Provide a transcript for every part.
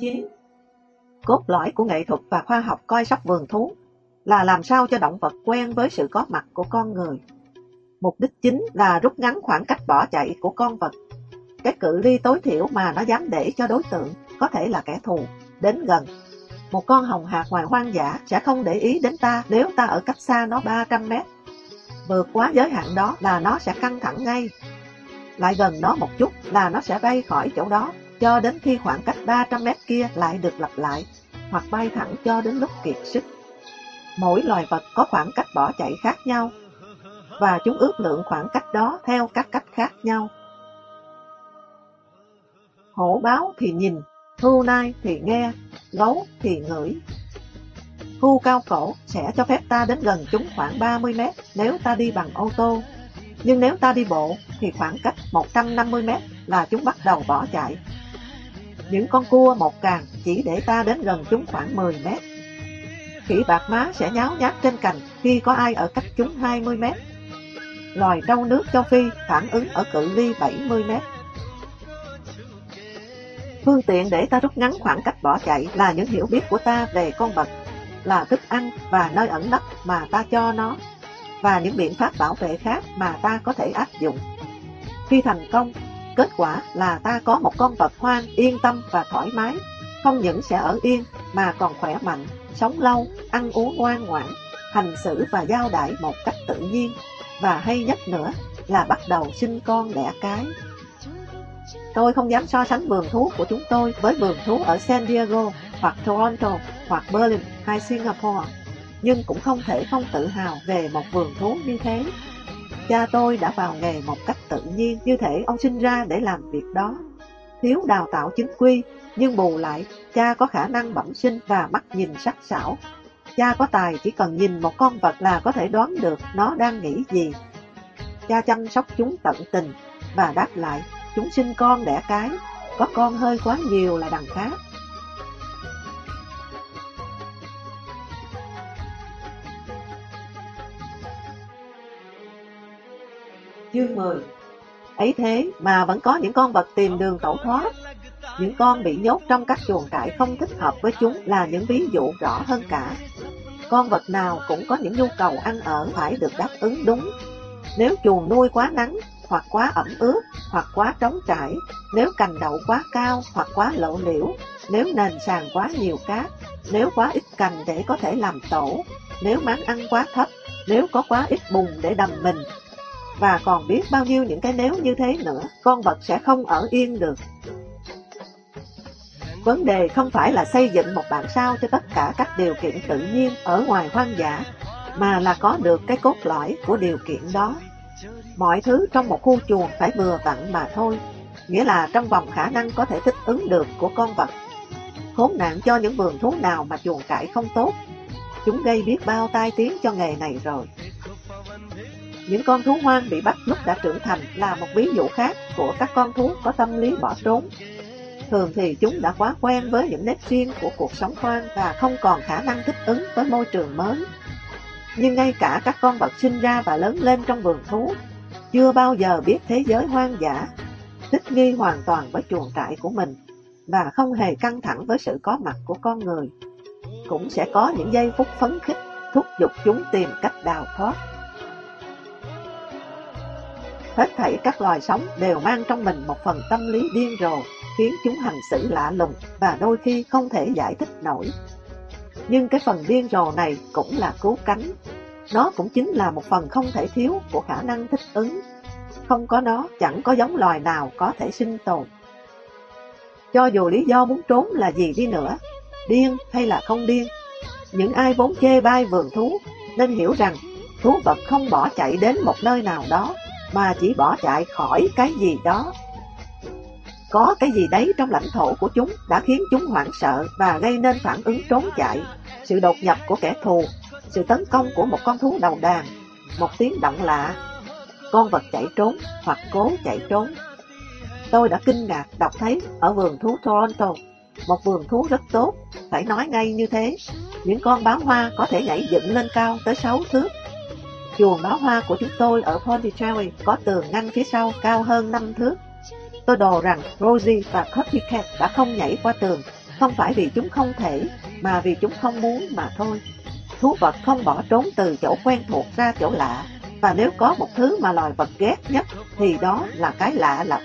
Chương 9 Cốt lõi của nghệ thuật và khoa học coi sóc vườn thú là làm sao cho động vật quen với sự có mặt của con người. Mục đích chính là rút ngắn khoảng cách bỏ chạy của con vật. Cái cự ly tối thiểu mà nó dám để cho đối tượng có thể là kẻ thù, đến gần. Một con hồng hạc ngoài hoang dã sẽ không để ý đến ta nếu ta ở cách xa nó 300 mét. Vượt quá giới hạn đó là nó sẽ căng thẳng ngay. Lại gần nó một chút là nó sẽ bay khỏi chỗ đó cho đến khi khoảng cách 300 mét kia lại được lặp lại, hoặc bay thẳng cho đến lúc kiệt sức. Mỗi loài vật có khoảng cách bỏ chạy khác nhau, và chúng ước lượng khoảng cách đó theo các cách khác nhau. Hổ báo thì nhìn, thu nai thì nghe, gấu thì ngửi. Thu cao cổ sẽ cho phép ta đến gần chúng khoảng 30 mét nếu ta đi bằng ô tô. Nhưng nếu ta đi bộ thì khoảng cách 150 mét là chúng bắt đầu bỏ chạy. Những con cua một càng chỉ để ta đến gần chúng khoảng 10 mét. Khỉ bạc má sẽ nháo nhác trên cành khi có ai ở cách chúng 20 mét. Loài trâu nước châu Phi phản ứng ở cự ly 70 mét. Phương tiện để ta rút ngắn khoảng cách bỏ chạy là những hiểu biết của ta về con vật, là thức ăn và nơi ẩn nấp mà ta cho nó, và những biện pháp bảo vệ khác mà ta có thể áp dụng. Khi thành công, kết quả là ta có một con vật hoang yên tâm và thoải mái, không những sẽ ở yên mà còn khỏe mạnh, sống lâu, ăn uống ngoan ngoãn, hành xử và giao đãi một cách tự nhiên, và hay nhất nữa là bắt đầu sinh con đẻ cái. Tôi không dám so sánh vườn thú của chúng tôi với vườn thú ở San Diego, hoặc Toronto, hoặc Berlin hay Singapore, nhưng cũng không thể không tự hào về một vườn thú như thế. Cha tôi đã vào nghề một cách tự nhiên, như thể ông sinh ra để làm việc đó. Thiếu đào tạo chính quy, nhưng bù lại, cha có khả năng bẩm sinh và mắt nhìn sắc sảo. Cha có tài chỉ cần nhìn một con vật là có thể đoán được nó đang nghĩ gì. Cha chăm sóc chúng tận tình và đáp lại chúng sinh con đẻ cái, có con hơi quá nhiều là đằng khác. Chương 10 Ấy thế mà vẫn có những con vật tìm đường tẩu thoát. Những con bị nhốt trong các chuồng trại không thích hợp với chúng là những ví dụ rõ hơn cả. Con vật nào cũng có những nhu cầu ăn ở phải được đáp ứng đúng. Nếu chuồng nuôi quá nắng hoặc quá ẩm ướt, hoặc quá trống trải, nếu cành đậu quá cao hoặc quá lộ liễu, nếu nền sàn quá nhiều cát, nếu quá ít cành để có thể làm tổ, nếu máng ăn quá thấp, nếu có quá ít bùn để đầm mình, và còn biết bao nhiêu những cái nếu như thế nữa, con vật sẽ không ở yên được. Vấn đề không phải là xây dựng một bản sao cho tất cả các điều kiện tự nhiên ở ngoài hoang dã, mà là có được cái cốt lõi của điều kiện đó. Mọi thứ trong một khu chuồng phải vừa vặn mà thôi, nghĩa là trong vòng khả năng có thể thích ứng được của con vật. Khốn nạn cho những vườn thú nào mà chuồng cải không tốt, chúng gây biết bao tai tiếng cho nghề này rồi. Những con thú hoang bị bắt lúc đã trưởng thành là một ví dụ khác của các con thú có tâm lý bỏ trốn. Thường thì chúng đã quá quen với những nét riêng của cuộc sống hoang và không còn khả năng thích ứng với môi trường mới. Nhưng ngay cả các con vật sinh ra và lớn lên trong vườn thú chưa bao giờ biết thế giới hoang dã, thích nghi hoàn toàn với chuồng trại của mình và không hề căng thẳng với sự có mặt của con người. Cũng sẽ có những giây phút phấn khích thúc giục chúng tìm cách đào thoát. Hết thảy các loài sống đều mang trong mình một phần tâm lý điên rồ, khiến chúng hành xử lạ lùng và đôi khi không thể giải thích nổi. Nhưng cái phần điên rồ này cũng là cứu cánh nó cũng chính là một phần không thể thiếu của khả năng thích ứng. Không có nó, chẳng có giống loài nào có thể sinh tồn. Cho dù lý do muốn trốn là gì đi nữa, điên hay là không điên, những ai vốn chê bai vườn thú nên hiểu rằng thú vật không bỏ chạy đến một nơi nào đó, mà chỉ bỏ chạy khỏi cái gì đó. Có cái gì đấy trong lãnh thổ của chúng đã khiến chúng hoảng sợ và gây nên phản ứng trốn chạy, sự đột nhập của kẻ thù sự tấn công của một con thú đầu đàn, một tiếng động lạ, con vật chạy trốn hoặc cố chạy trốn. Tôi đã kinh ngạc đọc thấy ở vườn thú Toronto, một vườn thú rất tốt, phải nói ngay như thế. Những con báo hoa có thể nhảy dựng lên cao tới 6 thước. Chuồng đó hoa của chúng tôi ở Pondicherry có tường ngăn phía sau cao hơn 5 thước. Tôi đồ rằng Rosie và Copycat đã không nhảy qua tường không phải vì chúng không thể, mà vì chúng không muốn mà thôi. Thú vật không bỏ trốn từ chỗ quen thuộc ra chỗ lạ, và nếu có một thứ mà loài vật ghét nhất thì đó là cái lạ lẫm.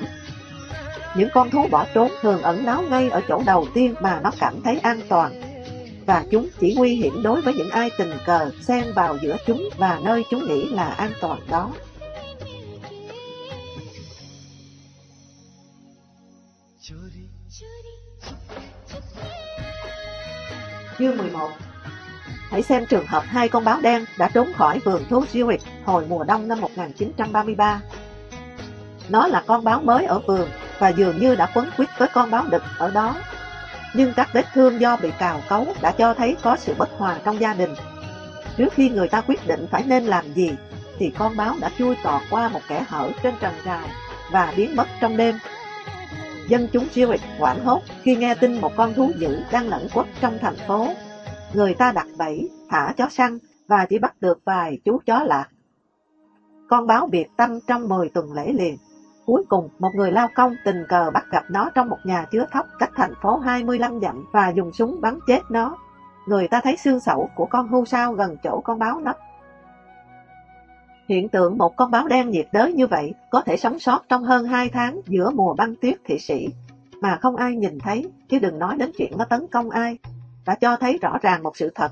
Những con thú bỏ trốn thường ẩn náu ngay ở chỗ đầu tiên mà nó cảm thấy an toàn. Và chúng chỉ nguy hiểm đối với những ai tình cờ xen vào giữa chúng và nơi chúng nghĩ là an toàn đó. Chương 11 Hãy xem trường hợp hai con báo đen đã trốn khỏi vườn thú Zurich hồi mùa đông năm 1933. Nó là con báo mới ở vườn và dường như đã quấn quýt với con báo đực ở đó. Nhưng các vết thương do bị cào cấu đã cho thấy có sự bất hòa trong gia đình. Trước khi người ta quyết định phải nên làm gì, thì con báo đã chui tọt qua một kẻ hở trên trần rào và biến mất trong đêm. Dân chúng Zurich hoảng hốt khi nghe tin một con thú dữ đang lẫn quất trong thành phố. Người ta đặt bẫy, thả chó săn và chỉ bắt được vài chú chó lạc. Con báo biệt tâm trong 10 tuần lễ liền Cuối cùng, một người lao công tình cờ bắt gặp nó trong một nhà chứa thóc cách thành phố 25 dặm và dùng súng bắn chết nó. Người ta thấy xương sẩu của con hưu sao gần chỗ con báo nấp. Hiện tượng một con báo đen nhiệt đới như vậy có thể sống sót trong hơn 2 tháng giữa mùa băng tuyết thị sĩ, mà không ai nhìn thấy, chứ đừng nói đến chuyện nó tấn công ai. Đã cho thấy rõ ràng một sự thật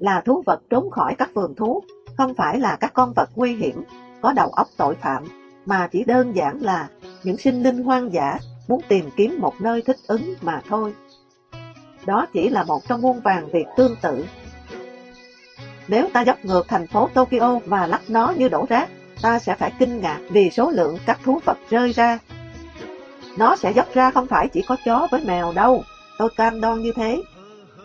là thú vật trốn khỏi các vườn thú, không phải là các con vật nguy hiểm, có đầu óc tội phạm mà chỉ đơn giản là những sinh linh hoang dã muốn tìm kiếm một nơi thích ứng mà thôi. Đó chỉ là một trong muôn vàng việc tương tự. Nếu ta dốc ngược thành phố Tokyo và lắc nó như đổ rác, ta sẽ phải kinh ngạc vì số lượng các thú vật rơi ra. Nó sẽ dốc ra không phải chỉ có chó với mèo đâu, tôi cam đoan như thế.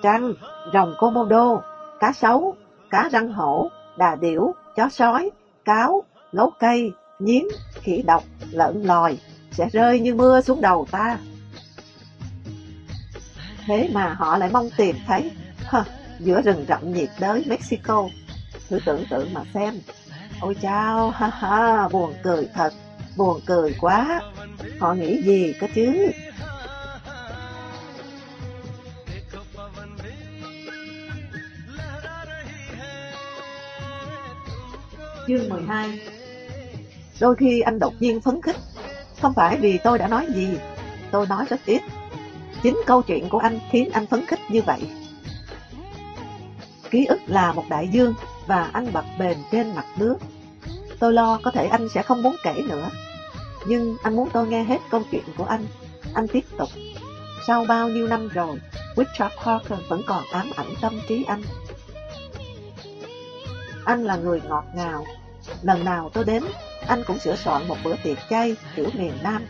Trăng, rồng Komodo, cá sấu, cá răng hổ, đà điểu, chó sói, cáo, lấu cây, nhiễm khỉ độc, lợn lòi sẽ rơi như mưa xuống đầu ta. Thế mà họ lại mong tìm thấy hờ, giữa rừng rậm nhiệt đới Mexico. Thử tưởng tượng mà xem. Ôi chao, ha ha, buồn cười thật, buồn cười quá. Họ nghĩ gì cơ chứ? Chương 12 Đôi khi anh đột nhiên phấn khích. Không phải vì tôi đã nói gì, Tôi nói rất ít. Chính câu chuyện của anh khiến anh phấn khích như vậy. Ký ức là một đại dương Và anh bập bền trên mặt nước. Tôi lo có thể anh sẽ không muốn kể nữa. Nhưng anh muốn tôi nghe hết câu chuyện của anh. Anh tiếp tục. Sau bao nhiêu năm rồi, Richard Parker vẫn còn ám ảnh tâm trí anh. Anh là người ngọt ngào. Lần nào tôi đến anh cũng sửa soạn một bữa tiệc chay kiểu miền Nam.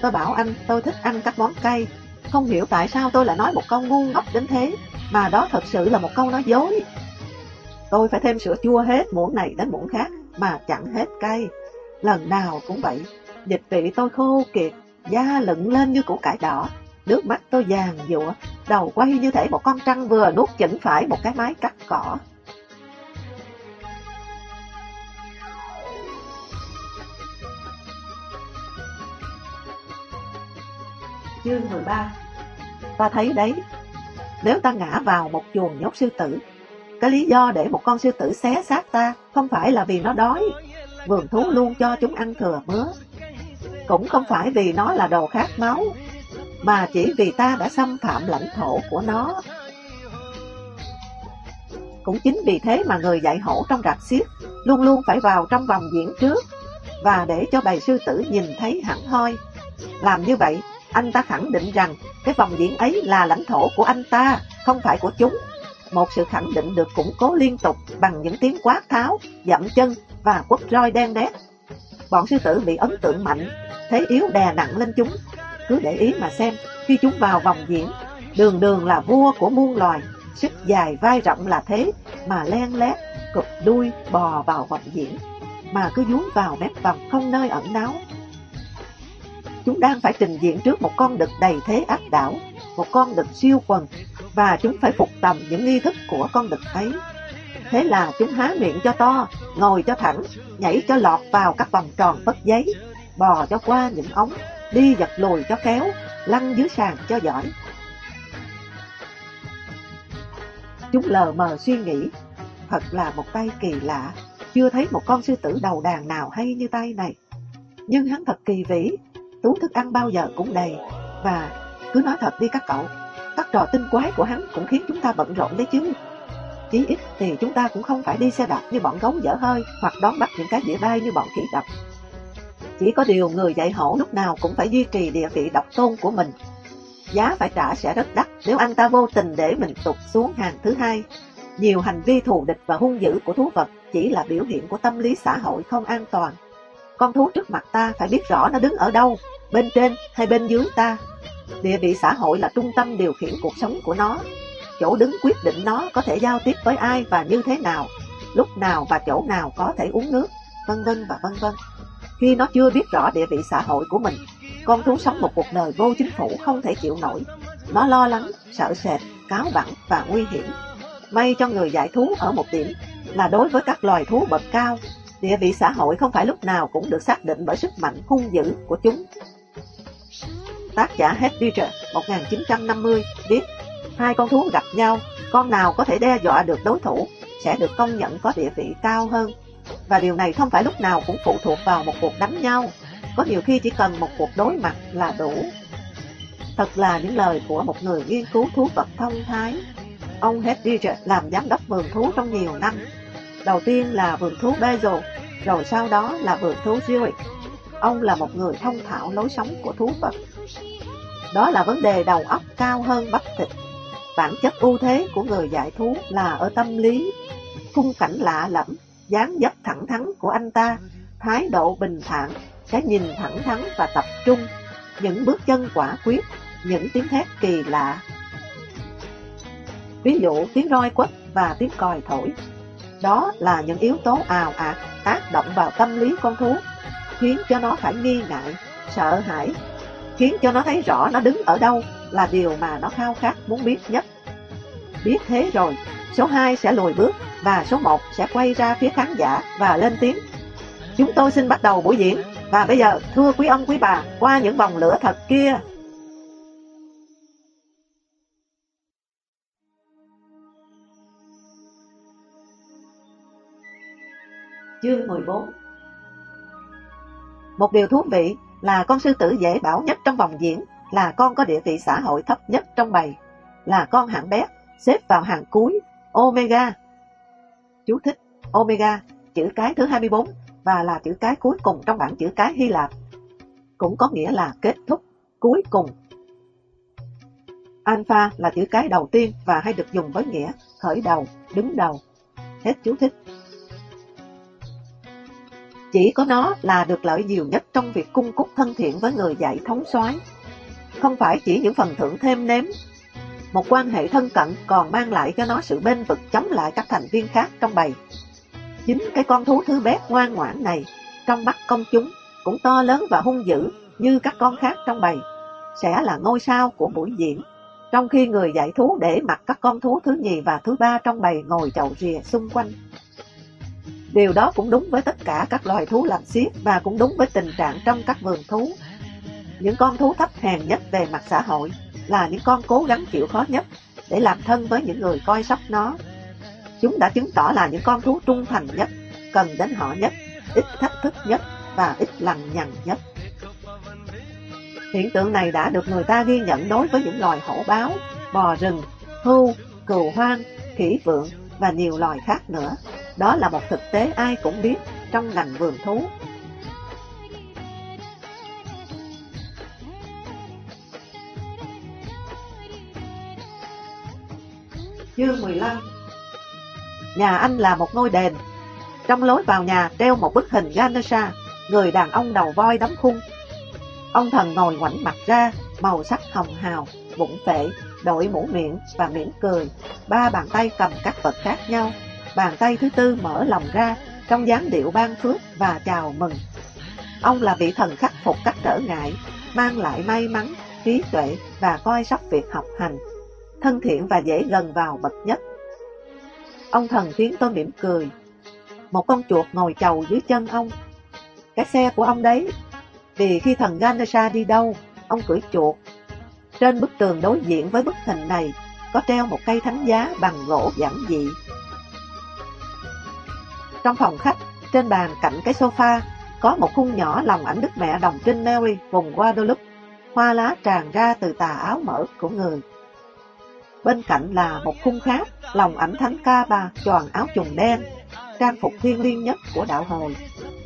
Tôi bảo anh tôi thích ăn các món cay. Không hiểu tại sao tôi lại nói một câu ngu ngốc đến thế, mà đó thật sự là một câu nói dối. Tôi phải thêm sữa chua hết muỗng này đến muỗng khác, mà chẳng hết cay. Lần nào cũng vậy, dịch vị tôi khô kiệt, da lựng lên như củ cải đỏ, nước mắt tôi vàng dụa, đầu quay như thể một con trăng vừa nuốt chỉnh phải một cái máy cắt cỏ. Chương 13 Ta thấy đấy, nếu ta ngã vào một chuồng nhốt sư tử, cái lý do để một con sư tử xé xác ta không phải là vì nó đói, vườn thú luôn cho chúng ăn thừa mứa. Cũng không phải vì nó là đồ khát máu, mà chỉ vì ta đã xâm phạm lãnh thổ của nó. Cũng chính vì thế mà người dạy hổ trong rạp xiếc luôn luôn phải vào trong vòng diễn trước và để cho bầy sư tử nhìn thấy hẳn hoi. Làm như vậy anh ta khẳng định rằng cái vòng diễn ấy là lãnh thổ của anh ta, không phải của chúng. Một sự khẳng định được củng cố liên tục bằng những tiếng quát tháo, dậm chân và quất roi đen đét. Bọn sư tử bị ấn tượng mạnh, thế yếu đè nặng lên chúng. Cứ để ý mà xem, khi chúng vào vòng diễn, đường đường là vua của muôn loài, sức dài vai rộng là thế, mà len lét, cụp đuôi bò vào vòng diễn, mà cứ dúi vào mép vòng không nơi ẩn náu, chúng đang phải trình diện trước một con đực đầy thế áp đảo, một con đực siêu quần, và chúng phải phục tầm những nghi thức của con đực ấy. Thế là chúng há miệng cho to, ngồi cho thẳng, nhảy cho lọt vào các vòng tròn bất giấy, bò cho qua những ống, đi giật lùi cho kéo, lăn dưới sàn cho giỏi. Chúng lờ mờ suy nghĩ, thật là một tay kỳ lạ, chưa thấy một con sư tử đầu đàn nào hay như tay này. Nhưng hắn thật kỳ vĩ, tú thức ăn bao giờ cũng đầy, và cứ nói thật đi các cậu, các trò tinh quái của hắn cũng khiến chúng ta bận rộn đấy chứ. Chí ít thì chúng ta cũng không phải đi xe đạp như bọn gấu dở hơi hoặc đón bắt những cái dĩa bay như bọn khỉ đập. Chỉ có điều người dạy hổ lúc nào cũng phải duy trì địa vị độc tôn của mình. Giá phải trả sẽ rất đắt nếu anh ta vô tình để mình tụt xuống hàng thứ hai. Nhiều hành vi thù địch và hung dữ của thú vật chỉ là biểu hiện của tâm lý xã hội không an toàn. Con thú trước mặt ta phải biết rõ nó đứng ở đâu, bên trên hay bên dưới ta. Địa vị xã hội là trung tâm điều khiển cuộc sống của nó. Chỗ đứng quyết định nó có thể giao tiếp với ai và như thế nào, lúc nào và chỗ nào có thể uống nước, vân vân và vân vân. Khi nó chưa biết rõ địa vị xã hội của mình, con thú sống một cuộc đời vô chính phủ không thể chịu nổi. Nó lo lắng, sợ sệt, cáo bẳng và nguy hiểm. May cho người dạy thú ở một điểm là đối với các loài thú bậc cao, địa vị xã hội không phải lúc nào cũng được xác định bởi sức mạnh hung dữ của chúng. Tác giả Hedwiger 1950 viết Hai con thú gặp nhau, con nào có thể đe dọa được đối thủ sẽ được công nhận có địa vị cao hơn. Và điều này không phải lúc nào cũng phụ thuộc vào một cuộc đánh nhau, có nhiều khi chỉ cần một cuộc đối mặt là đủ. Thật là những lời của một người nghiên cứu thú vật thông thái. Ông Hedwiger làm giám đốc vườn thú trong nhiều năm. Đầu tiên là vườn thú Basel, rồi sau đó là vườn thú Zurich. Ông là một người thông thạo lối sống của thú vật. Đó là vấn đề đầu óc cao hơn bắp thịt. Bản chất ưu thế của người dạy thú là ở tâm lý. Khung cảnh lạ lẫm, dáng dấp thẳng thắn của anh ta, thái độ bình thản, cái nhìn thẳng thắn và tập trung, những bước chân quả quyết, những tiếng thét kỳ lạ. Ví dụ tiếng roi quất và tiếng còi thổi. Đó là những yếu tố ào ạt tác động vào tâm lý con thú, khiến cho nó phải nghi ngại, sợ hãi khiến cho nó thấy rõ nó đứng ở đâu là điều mà nó khao khát muốn biết nhất. Biết thế rồi, số 2 sẽ lùi bước và số 1 sẽ quay ra phía khán giả và lên tiếng. Chúng tôi xin bắt đầu buổi diễn và bây giờ thưa quý ông quý bà qua những vòng lửa thật kia. Chương 14 Một điều thú vị là con sư tử dễ bảo nhất trong vòng diễn, là con có địa vị xã hội thấp nhất trong bầy, là con hạng bé, xếp vào hàng cuối, Omega. Chú thích, Omega, chữ cái thứ 24 và là chữ cái cuối cùng trong bảng chữ cái Hy Lạp. Cũng có nghĩa là kết thúc, cuối cùng. Alpha là chữ cái đầu tiên và hay được dùng với nghĩa khởi đầu, đứng đầu. Hết chú thích. Chỉ có nó là được lợi nhiều nhất trong việc cung cúc thân thiện với người dạy thống soái Không phải chỉ những phần thưởng thêm nếm. Một quan hệ thân cận còn mang lại cho nó sự bên vực chống lại các thành viên khác trong bầy. Chính cái con thú thứ bé ngoan ngoãn này, trong mắt công chúng, cũng to lớn và hung dữ như các con khác trong bầy, sẽ là ngôi sao của buổi diễn. Trong khi người dạy thú để mặc các con thú thứ nhì và thứ ba trong bầy ngồi chậu rìa xung quanh. Điều đó cũng đúng với tất cả các loài thú làm xiếc và cũng đúng với tình trạng trong các vườn thú. Những con thú thấp hèn nhất về mặt xã hội là những con cố gắng chịu khó nhất để làm thân với những người coi sóc nó. Chúng đã chứng tỏ là những con thú trung thành nhất, cần đến họ nhất, ít thách thức nhất và ít lằng nhằng nhất. Hiện tượng này đã được người ta ghi nhận đối với những loài hổ báo, bò rừng, hưu, cừu hoang, khỉ vượng và nhiều loài khác nữa. Đó là một thực tế ai cũng biết trong ngành vườn thú. Chương 15 Nhà anh là một ngôi đền. Trong lối vào nhà treo một bức hình Ganesha, người đàn ông đầu voi đóng khung. Ông thần ngồi ngoảnh mặt ra, màu sắc hồng hào, bụng phệ, đội mũ miệng và mỉm cười. Ba bàn tay cầm các vật khác nhau, bàn tay thứ tư mở lòng ra trong dáng điệu ban phước và chào mừng. Ông là vị thần khắc phục các trở ngại, mang lại may mắn, trí tuệ và coi sóc việc học hành, thân thiện và dễ gần vào bậc nhất. Ông thần khiến tôi mỉm cười. Một con chuột ngồi chầu dưới chân ông. Cái xe của ông đấy, vì khi thần Ganesha đi đâu, ông cưỡi chuột. Trên bức tường đối diện với bức hình này có treo một cây thánh giá bằng gỗ giản dị. Trong phòng khách, trên bàn cạnh cái sofa, có một khung nhỏ lòng ảnh Đức Mẹ Đồng Trinh Mary vùng Guadalupe, hoa lá tràn ra từ tà áo mở của người. Bên cạnh là một khung khác, lòng ảnh Thánh Ca Bà tròn áo trùng đen, trang phục thiên liêng nhất của đạo hồi,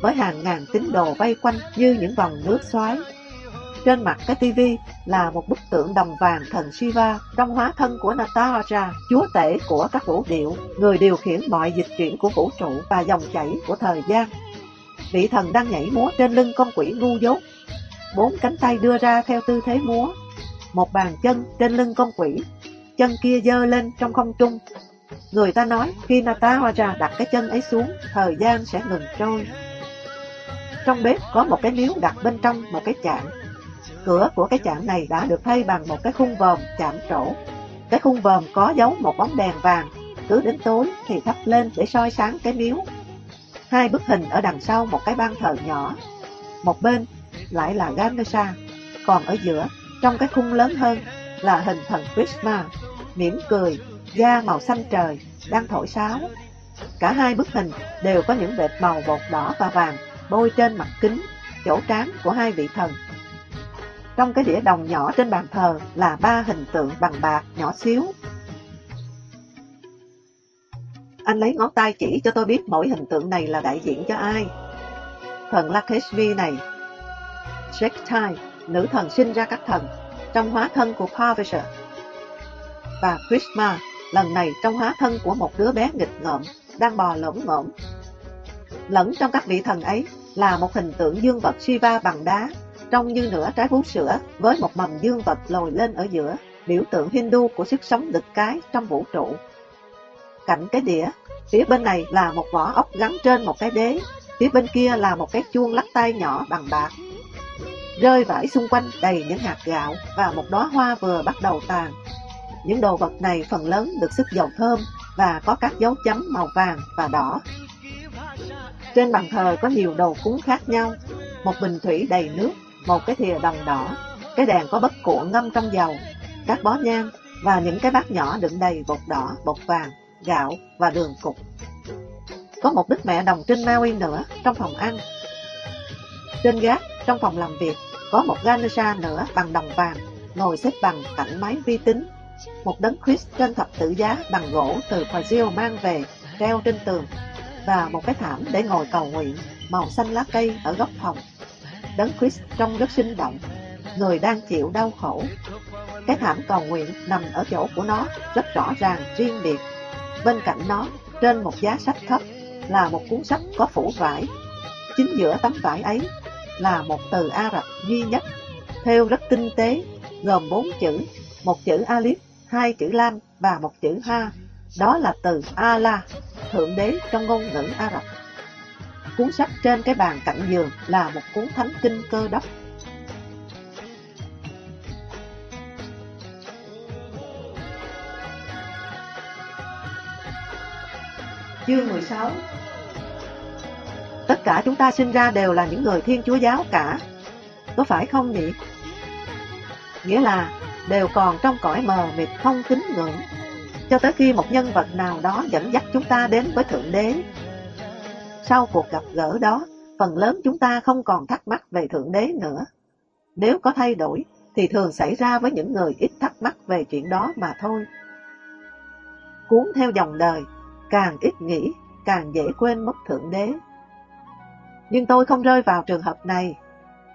với hàng ngàn tín đồ vây quanh như những vòng nước xoáy. Trên mặt cái tivi là một bức tượng đồng vàng thần Shiva trong hóa thân của Nataraja, chúa tể của các vũ điệu, người điều khiển mọi dịch chuyển của vũ trụ và dòng chảy của thời gian. Vị thần đang nhảy múa trên lưng con quỷ ngu dốt, bốn cánh tay đưa ra theo tư thế múa, một bàn chân trên lưng con quỷ, chân kia dơ lên trong không trung. Người ta nói khi Nataraja đặt cái chân ấy xuống, thời gian sẽ ngừng trôi. Trong bếp có một cái miếu đặt bên trong một cái chạn Cửa của cái chạm này đã được thay bằng một cái khung vòm chạm trổ. Cái khung vòm có giấu một bóng đèn vàng, cứ đến tối thì thắp lên để soi sáng cái miếu. Hai bức hình ở đằng sau một cái ban thờ nhỏ. Một bên lại là Ganesha, còn ở giữa, trong cái khung lớn hơn, là hình thần Krishna, mỉm cười, da màu xanh trời, đang thổi sáo. Cả hai bức hình đều có những vệt màu bột đỏ và vàng bôi trên mặt kính, chỗ trán của hai vị thần. Trong cái đĩa đồng nhỏ trên bàn thờ là ba hình tượng bằng bạc nhỏ xíu. Anh lấy ngón tay chỉ cho tôi biết mỗi hình tượng này là đại diện cho ai. Thần Lakshmi này, Shakti, nữ thần sinh ra các thần, trong hóa thân của Parvati. Và Krishna, lần này trong hóa thân của một đứa bé nghịch ngợm, đang bò lỗng ngỗng. Lẫn trong các vị thần ấy là một hình tượng dương vật Shiva bằng đá trông như nửa trái bú sữa với một mầm dương vật lồi lên ở giữa, biểu tượng Hindu của sức sống đực cái trong vũ trụ. Cạnh cái đĩa, phía bên này là một vỏ ốc gắn trên một cái đế, phía bên kia là một cái chuông lắc tay nhỏ bằng bạc. Rơi vãi xung quanh đầy những hạt gạo và một đóa hoa vừa bắt đầu tàn. Những đồ vật này phần lớn được sức dầu thơm và có các dấu chấm màu vàng và đỏ. Trên bàn thờ có nhiều đồ cúng khác nhau, một bình thủy đầy nước một cái thìa đồng đỏ, cái đèn có bất cuộn ngâm trong dầu, các bó nhang và những cái bát nhỏ đựng đầy bột đỏ, bột vàng, gạo và đường cục. Có một đức mẹ đồng trinh Maui nữa trong phòng ăn. Trên gác, trong phòng làm việc, có một Ganesha nữa bằng đồng vàng, ngồi xếp bằng cạnh máy vi tính. Một đấng Christ trên thập tự giá bằng gỗ từ Brazil mang về, treo trên tường, và một cái thảm để ngồi cầu nguyện, màu xanh lá cây ở góc phòng. Đấng Christ trông rất sinh động, người đang chịu đau khổ. Cái thảm cầu nguyện nằm ở chỗ của nó rất rõ ràng, riêng biệt. Bên cạnh nó, trên một giá sách thấp, là một cuốn sách có phủ vải. Chính giữa tấm vải ấy là một từ Ả Rập duy nhất, theo rất tinh tế, gồm bốn chữ, một chữ Alif, hai chữ Lam và một chữ Ha. Đó là từ Allah, Thượng Đế trong ngôn ngữ Ả Rập. Cuốn sách trên cái bàn cạnh giường là một cuốn thánh kinh cơ đốc. Chương 16 Tất cả chúng ta sinh ra đều là những người thiên chúa giáo cả. Có phải không nhỉ? Nghĩa là đều còn trong cõi mờ mịt không tín ngưỡng cho tới khi một nhân vật nào đó dẫn dắt chúng ta đến với Thượng Đế sau cuộc gặp gỡ đó, phần lớn chúng ta không còn thắc mắc về Thượng Đế nữa. Nếu có thay đổi, thì thường xảy ra với những người ít thắc mắc về chuyện đó mà thôi. Cuốn theo dòng đời, càng ít nghĩ, càng dễ quên mất Thượng Đế. Nhưng tôi không rơi vào trường hợp này.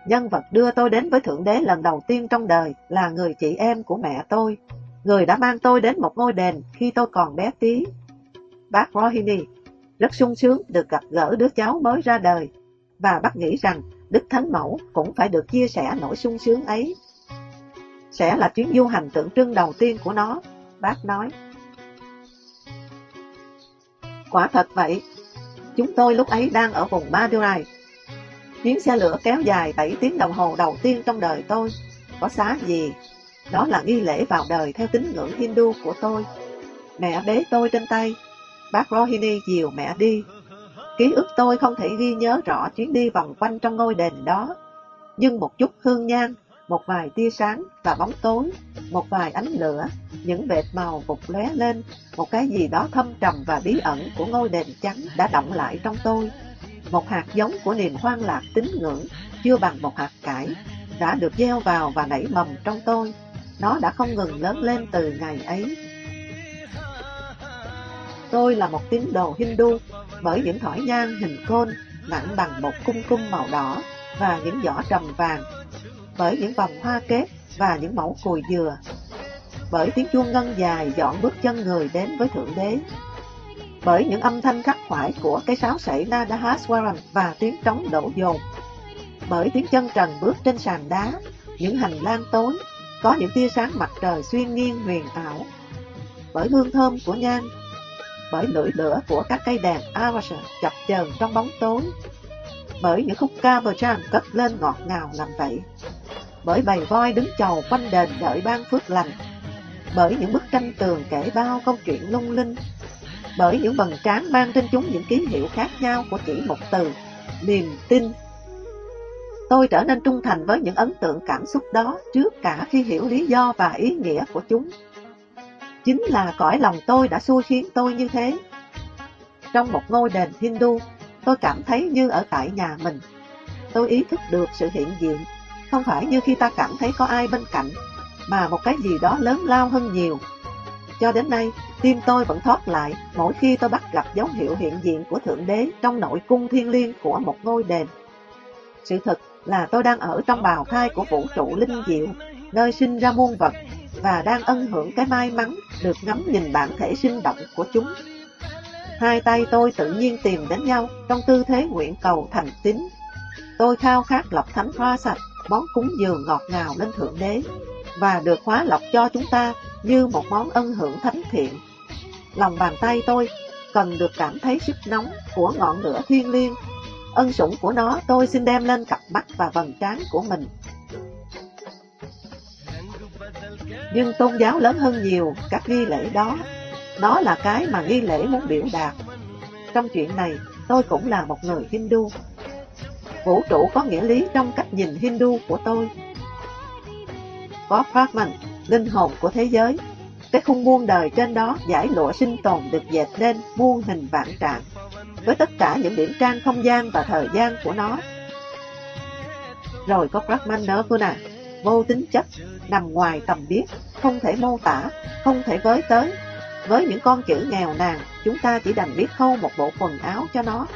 Nhân vật đưa tôi đến với Thượng Đế lần đầu tiên trong đời là người chị em của mẹ tôi, người đã mang tôi đến một ngôi đền khi tôi còn bé tí. Bác Rohini rất sung sướng được gặp gỡ đứa cháu mới ra đời, và bác nghĩ rằng Đức Thánh Mẫu cũng phải được chia sẻ nỗi sung sướng ấy. Sẽ là chuyến du hành tượng trưng đầu tiên của nó, bác nói. Quả thật vậy, chúng tôi lúc ấy đang ở vùng Madurai. Chuyến xe lửa kéo dài 7 tiếng đồng hồ đầu tiên trong đời tôi, có xá gì. Đó là nghi lễ vào đời theo tín ngưỡng Hindu của tôi. Mẹ bế tôi trên tay, Bác Rohini dìu mẹ đi. Ký ức tôi không thể ghi nhớ rõ chuyến đi vòng quanh trong ngôi đền đó, nhưng một chút hương nhang, một vài tia sáng và bóng tối một vài ánh lửa, những vệt màu vụt lóe lên, một cái gì đó thâm trầm và bí ẩn của ngôi đền trắng đã động lại trong tôi. Một hạt giống của niềm hoang lạc tín ngưỡng, chưa bằng một hạt cải, đã được gieo vào và nảy mầm trong tôi. Nó đã không ngừng lớn lên từ ngày ấy. Tôi là một tín đồ Hindu bởi những thỏi nhang hình côn nặng bằng một cung cung màu đỏ và những giỏ trầm vàng, bởi những vòng hoa kết và những mẫu cùi dừa, bởi tiếng chuông ngân dài dọn bước chân người đến với Thượng Đế, bởi những âm thanh khắc khoải của cái sáo sảy Nadahaswaram và tiếng trống đổ dồn, bởi tiếng chân trần bước trên sàn đá, những hành lang tối, có những tia sáng mặt trời xuyên nghiêng huyền ảo, bởi hương thơm của nhang, bởi lưỡi lửa của các cây đèn Arasa chập chờn trong bóng tối, bởi những khúc ca bờ trang cất lên ngọt ngào làm vậy, bởi bầy voi đứng chầu quanh đền đợi ban phước lành, bởi những bức tranh tường kể bao câu chuyện lung linh, bởi những bần tráng mang trên chúng những ký hiệu khác nhau của chỉ một từ, niềm tin. Tôi trở nên trung thành với những ấn tượng cảm xúc đó trước cả khi hiểu lý do và ý nghĩa của chúng. Chính là cõi lòng tôi đã xui khiến tôi như thế. Trong một ngôi đền Hindu, tôi cảm thấy như ở tại nhà mình. Tôi ý thức được sự hiện diện, không phải như khi ta cảm thấy có ai bên cạnh, mà một cái gì đó lớn lao hơn nhiều. Cho đến nay, tim tôi vẫn thoát lại mỗi khi tôi bắt gặp dấu hiệu hiện diện của Thượng Đế trong nội cung thiên liêng của một ngôi đền. Sự thật là tôi đang ở trong bào thai của vũ trụ linh diệu, nơi sinh ra muôn vật, và đang ân hưởng cái may mắn được ngắm nhìn bản thể sinh động của chúng. Hai tay tôi tự nhiên tìm đến nhau trong tư thế nguyện cầu thành tín. Tôi khao khát lọc thánh hoa sạch, món cúng dường ngọt ngào lên Thượng Đế, và được hóa lọc cho chúng ta như một món ân hưởng thánh thiện. Lòng bàn tay tôi cần được cảm thấy sức nóng của ngọn lửa thiên liêng. Ân sủng của nó tôi xin đem lên cặp mắt và vầng trán của mình. Nhưng tôn giáo lớn hơn nhiều các nghi lễ đó nó là cái mà nghi lễ muốn biểu đạt. Trong chuyện này, tôi cũng là một người Hindu. Vũ trụ có nghĩa lý trong cách nhìn Hindu của tôi. Có Brahman, linh hồn của thế giới. Cái khung muôn đời trên đó giải lụa sinh tồn được dệt nên muôn hình vạn trạng, với tất cả những điểm trang không gian và thời gian của nó. Rồi có Brahman Nirvana, vô tính chất, nằm ngoài tầm biết, không thể mô tả, không thể với tới, với những con chữ nghèo nàn, chúng ta chỉ đành biết khâu một bộ quần áo cho nó.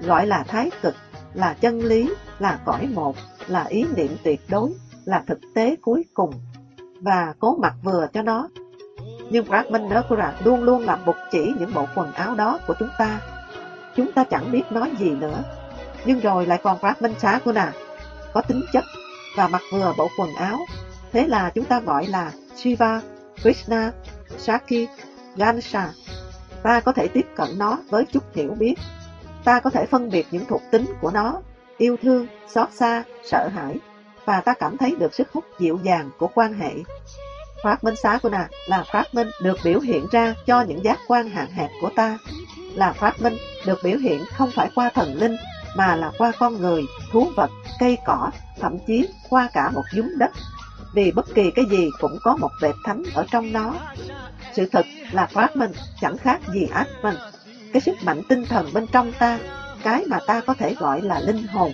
Gọi là thái cực, là chân lý, là cõi một, là ý niệm tuyệt đối, là thực tế cuối cùng, và cố mặc vừa cho nó. Nhưng Brahman Nakura luôn luôn làm bục chỉ những bộ quần áo đó của chúng ta. Chúng ta chẳng biết nói gì nữa. Nhưng rồi lại còn Brahman Sakuna, có tính chất, và mặc vừa bộ quần áo. Thế là chúng ta gọi là Shiva, Krishna, Shakti, Ganesha, ta có thể tiếp cận nó với chút hiểu biết. Ta có thể phân biệt những thuộc tính của nó, yêu thương, xót xa, sợ hãi, và ta cảm thấy được sức hút dịu dàng của quan hệ. Phát minh xá của nàng là phát minh được biểu hiện ra cho những giác quan hạn hẹp của ta, là phát minh được biểu hiện không phải qua thần linh, mà là qua con người, thú vật, cây cỏ, thậm chí qua cả một dúng đất. Vì bất kỳ cái gì cũng có một vệt thánh ở trong nó. Sự thật là Brahman chẳng khác gì Atman, cái sức mạnh tinh thần bên trong ta, cái mà ta có thể gọi là linh hồn.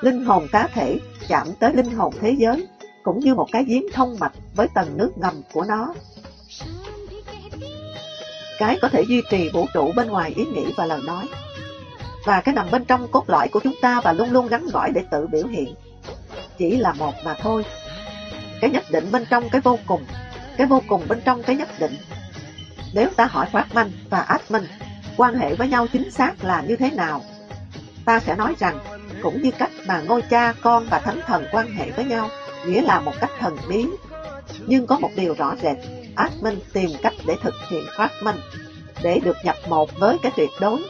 Linh hồn cá thể chạm tới linh hồn thế giới, cũng như một cái giếng thông mạch với tầng nước ngầm của nó. Cái có thể duy trì vũ trụ bên ngoài ý nghĩ và lời nói. Và cái nằm bên trong cốt lõi của chúng ta và luôn luôn gắn gỏi để tự biểu hiện. Chỉ là một mà thôi. Cái nhất định bên trong cái vô cùng cái vô cùng bên trong cái nhất định. Nếu ta hỏi Brahman và Atman quan hệ với nhau chính xác là như thế nào, ta sẽ nói rằng cũng như cách mà ngôi cha, con và thánh thần quan hệ với nhau, nghĩa là một cách thần bí. Nhưng có một điều rõ rệt, Atman tìm cách để thực hiện Brahman, để được nhập một với cái tuyệt đối,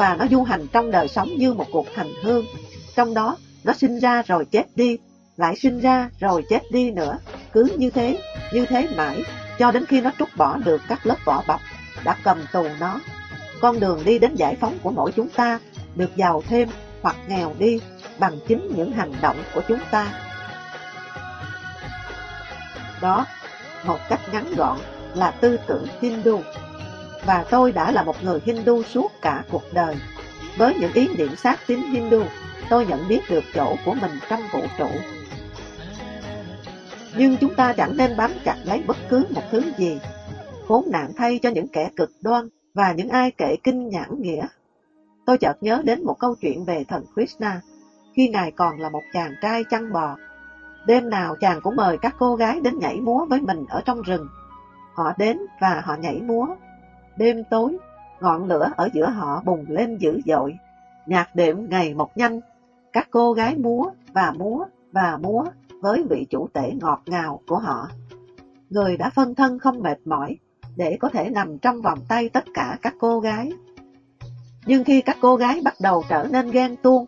và nó du hành trong đời sống như một cuộc hành hương. Trong đó, nó sinh ra rồi chết đi, lại sinh ra rồi chết đi nữa, cứ như thế, như thế mãi, cho đến khi nó trút bỏ được các lớp vỏ bọc đã cầm tù nó. Con đường đi đến giải phóng của mỗi chúng ta được giàu thêm hoặc nghèo đi bằng chính những hành động của chúng ta. Đó một cách ngắn gọn là tư tưởng Hindu. Và tôi đã là một người Hindu suốt cả cuộc đời. Với những ý niệm sát tín Hindu, tôi nhận biết được chỗ của mình trong vũ trụ. Nhưng chúng ta chẳng nên bám chặt lấy bất cứ một thứ gì. Khốn nạn thay cho những kẻ cực đoan và những ai kể kinh nhãn nghĩa. Tôi chợt nhớ đến một câu chuyện về thần Krishna, khi ngài còn là một chàng trai chăn bò. Đêm nào chàng cũng mời các cô gái đến nhảy múa với mình ở trong rừng. Họ đến và họ nhảy múa. Đêm tối, ngọn lửa ở giữa họ bùng lên dữ dội. Nhạc đệm ngày một nhanh, các cô gái múa và múa và múa với vị chủ tể ngọt ngào của họ. Người đã phân thân không mệt mỏi để có thể nằm trong vòng tay tất cả các cô gái. Nhưng khi các cô gái bắt đầu trở nên ghen tuông,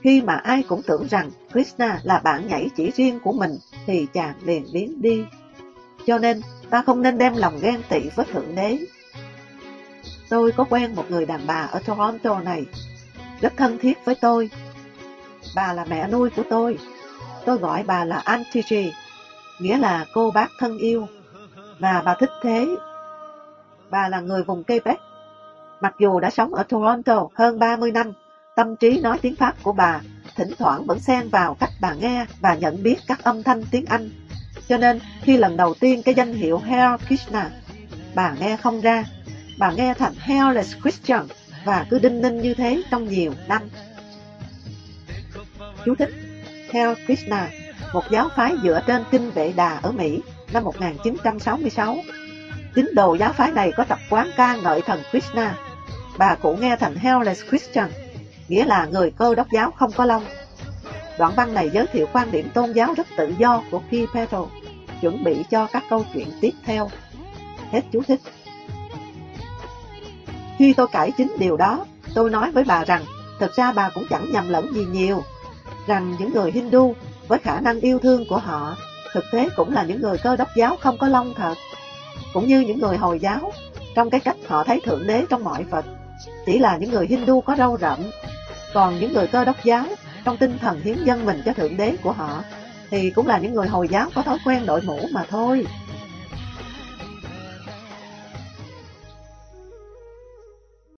khi mà ai cũng tưởng rằng Krishna là bạn nhảy chỉ riêng của mình, thì chàng liền biến đi. Cho nên, ta không nên đem lòng ghen tị với Thượng Đế. Tôi có quen một người đàn bà ở Toronto này, rất thân thiết với tôi. Bà là mẹ nuôi của tôi. Tôi gọi bà là Auntie G, nghĩa là cô bác thân yêu. Và bà thích thế. Bà là người vùng Quebec Mặc dù đã sống ở Toronto hơn 30 năm, tâm trí nói tiếng Pháp của bà thỉnh thoảng vẫn xen vào cách bà nghe và nhận biết các âm thanh tiếng Anh. Cho nên khi lần đầu tiên cái danh hiệu Hare Krishna, bà nghe không ra, bà nghe thành Hairless Christian và cứ đinh ninh như thế trong nhiều năm. Chú thích Hell Krishna, một giáo phái dựa trên kinh vệ đà ở Mỹ năm 1966. Tín đồ giáo phái này có tập quán ca ngợi thần Krishna bà cụ nghe thành Hellless Christian, nghĩa là người cơ đốc giáo không có lông. Đoạn văn này giới thiệu quan điểm tôn giáo rất tự do của P. Petro, chuẩn bị cho các câu chuyện tiếp theo. Hết chú thích. Khi tôi cải chính điều đó, tôi nói với bà rằng thực ra bà cũng chẳng nhầm lẫn gì nhiều, rằng những người Hindu với khả năng yêu thương của họ thực tế cũng là những người cơ đốc giáo không có lông thật, cũng như những người Hồi giáo trong cái cách họ thấy Thượng Đế trong mọi phật, chỉ là những người Hindu có râu rậm, còn những người cơ đốc giáo trong tinh thần hiến dân mình cho Thượng Đế của họ thì cũng là những người Hồi giáo có thói quen đội mũ mà thôi.